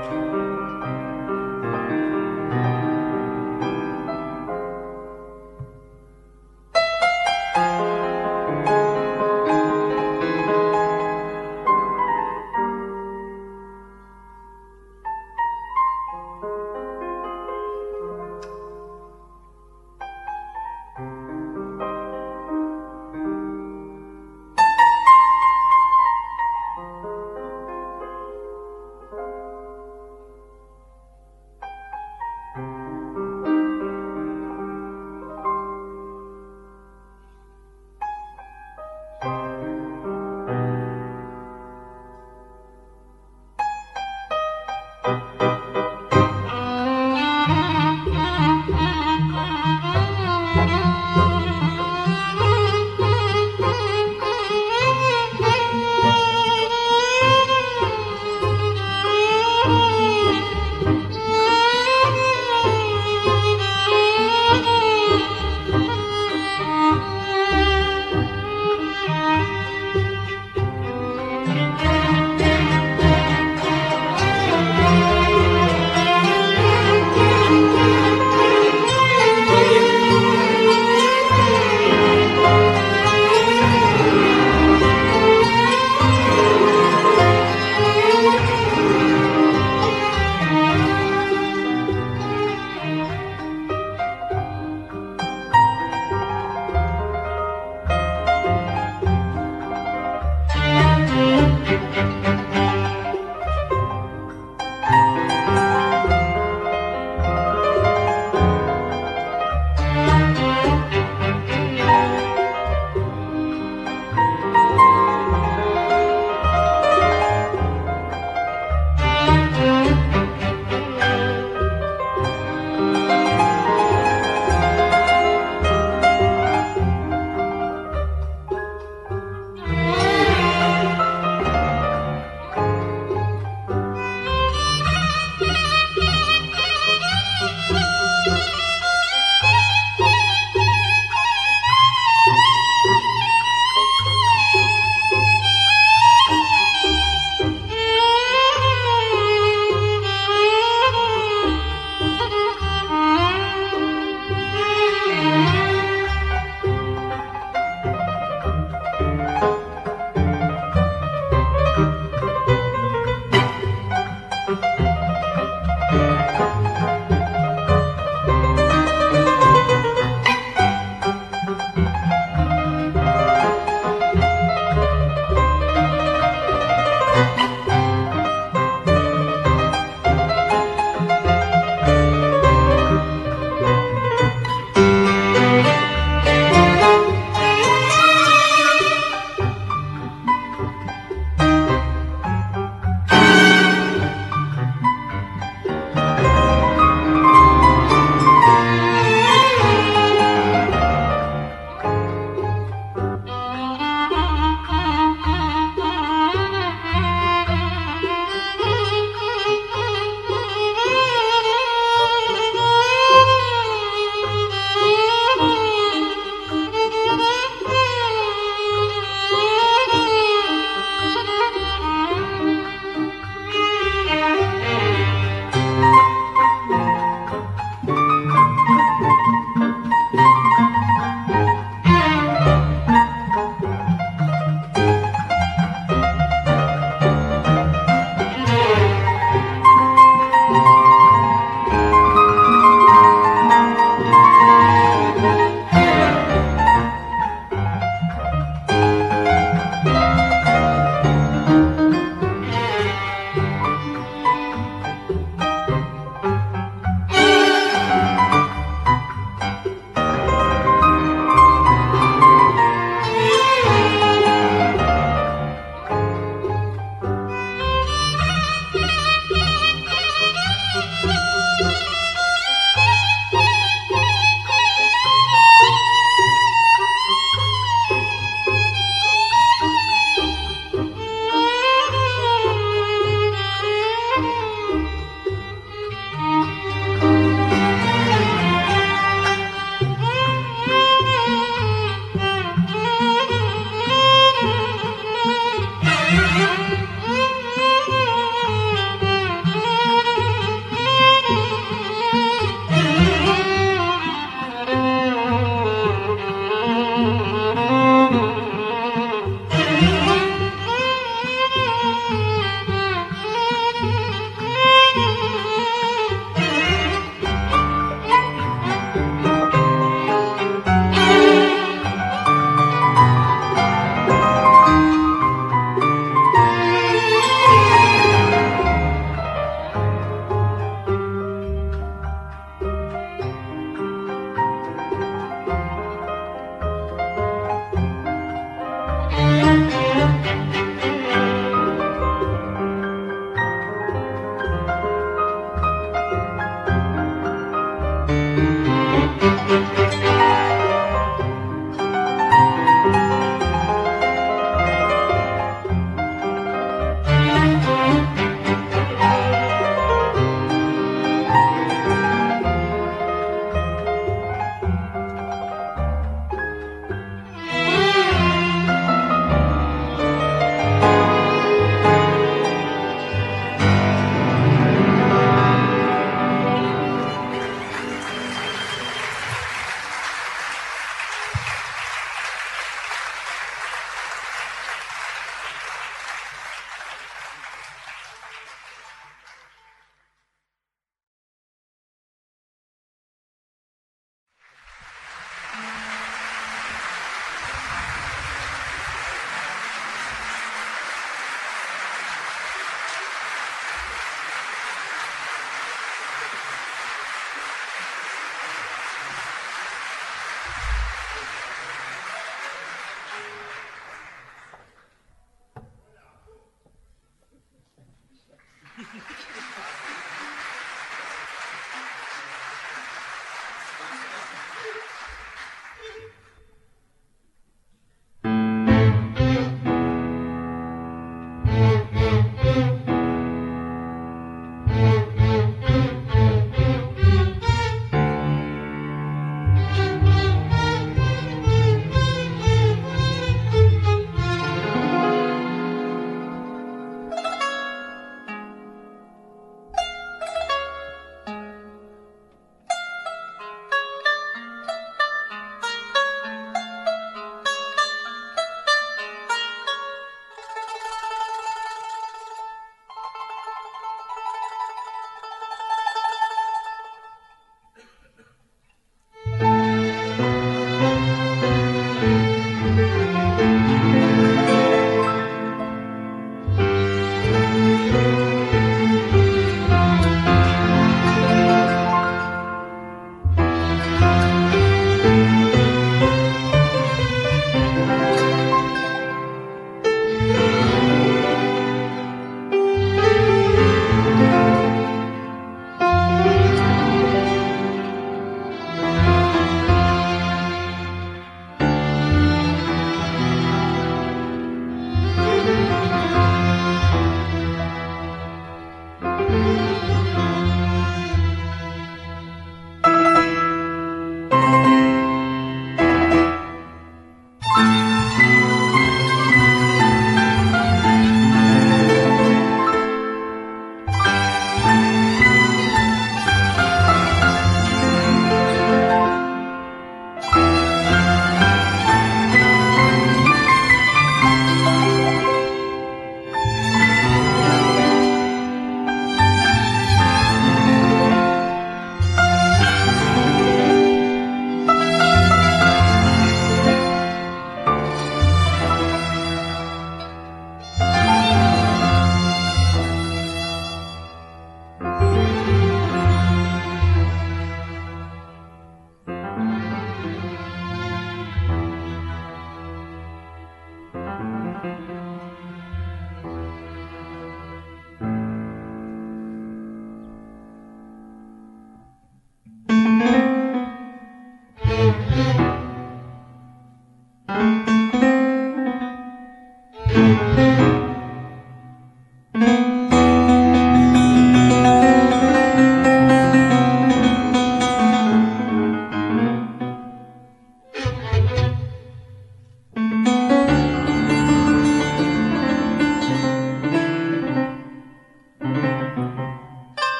Thank ും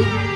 Música